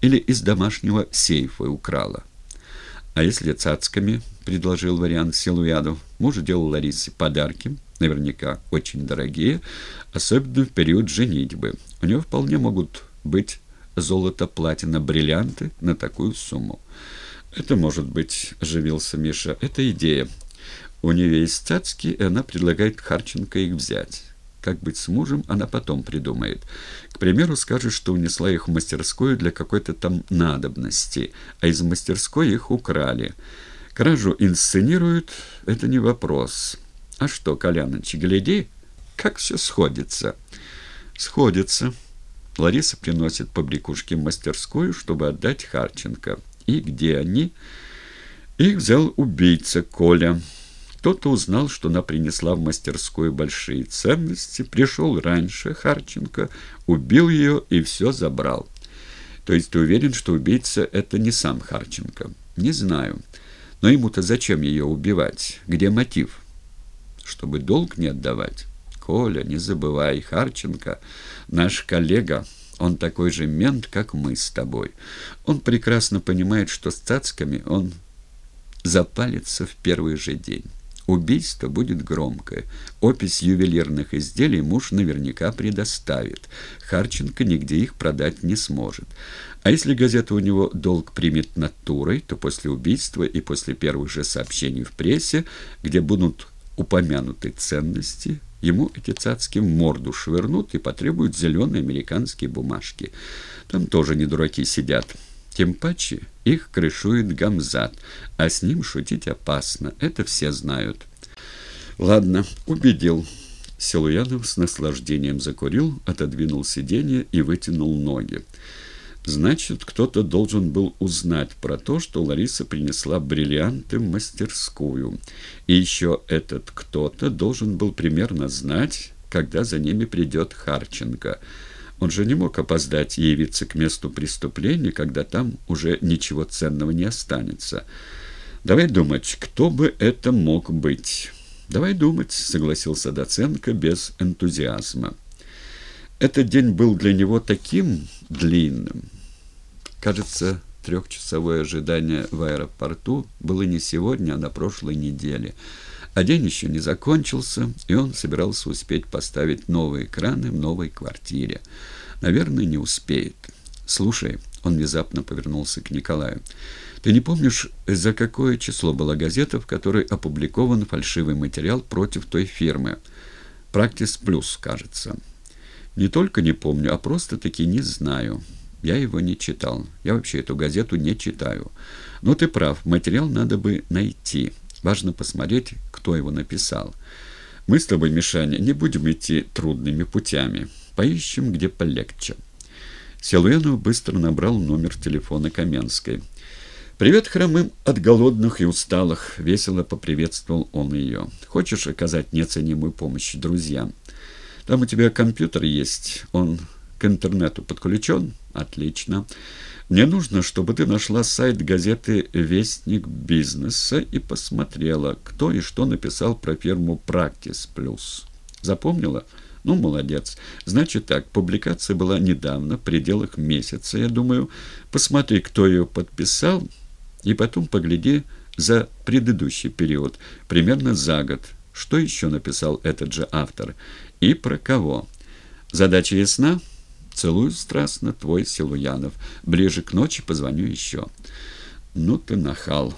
или из домашнего сейфа украла. А если цацками, предложил вариант Силуядов, муж делал Ларисе подарки, наверняка очень дорогие, особенно в период женитьбы. У него вполне могут быть золото, платина, бриллианты на такую сумму. «Это может быть», — оживился Миша, — «это идея. У нее есть цацки, и она предлагает Харченко их взять. Как быть с мужем, она потом придумает. К примеру, скажет, что унесла их в мастерскую для какой-то там надобности, а из мастерской их украли. Кражу инсценируют, это не вопрос. А что, Коляныч, гляди, как все сходится. Сходится. Лариса приносит побрякушки в мастерскую, чтобы отдать Харченко. И где они? Их взял убийца Коля. Кто-то узнал, что она принесла в мастерскую большие ценности, пришел раньше Харченко, убил ее и все забрал. То есть ты уверен, что убийца — это не сам Харченко? Не знаю. Но ему-то зачем ее убивать? Где мотив? Чтобы долг не отдавать. Коля, не забывай, Харченко — наш коллега. Он такой же мент, как мы с тобой. Он прекрасно понимает, что с цацками он запалится в первый же день. Убийство будет громкое. Опись ювелирных изделий муж наверняка предоставит. Харченко нигде их продать не сможет. А если газета у него долг примет натурой, то после убийства и после первых же сообщений в прессе, где будут упомянуты ценности, ему эти цацки в морду швырнут и потребуют зеленые американские бумажки. Там тоже не дураки сидят. Тем паче их крышует Гамзат, а с ним шутить опасно, это все знают. Ладно, убедил. Силуянов с наслаждением закурил, отодвинул сиденье и вытянул ноги. Значит, кто-то должен был узнать про то, что Лариса принесла бриллианты в мастерскую. И еще этот кто-то должен был примерно знать, когда за ними придет Харченко – он же не мог опоздать явиться к месту преступления, когда там уже ничего ценного не останется. Давай думать, кто бы это мог быть. Давай думать, согласился Доценко без энтузиазма. Этот день был для него таким длинным. Кажется, трехчасовое ожидание в аэропорту было не сегодня, а на прошлой неделе. А день еще не закончился, и он собирался успеть поставить новые экраны в новой квартире. Наверное, не успеет. «Слушай», — он внезапно повернулся к Николаю, — «ты не помнишь, за какое число была газета, в которой опубликован фальшивый материал против той фирмы? «Практис Плюс», кажется». «Не только не помню, а просто-таки не знаю». Я его не читал. Я вообще эту газету не читаю. Но ты прав, материал надо бы найти. Важно посмотреть, кто его написал. Мы с тобой, Мишаня, не будем идти трудными путями. Поищем, где полегче. Силуэнов быстро набрал номер телефона Каменской. «Привет, хромым от голодных и усталых!» — весело поприветствовал он ее. «Хочешь оказать неоценимую помощь друзьям? Там у тебя компьютер есть, он к интернету подключен? Отлично. Мне нужно, чтобы ты нашла сайт газеты «Вестник бизнеса» и посмотрела, кто и что написал про фирму «Практис Плюс». Запомнила? Ну, молодец. Значит так, публикация была недавно, в пределах месяца, я думаю. Посмотри, кто ее подписал, и потом погляди за предыдущий период, примерно за год. Что еще написал этот же автор? И про кого? Задача ясна? Целую страстно, твой Силуянов. Ближе к ночи позвоню еще. Ну ты нахал.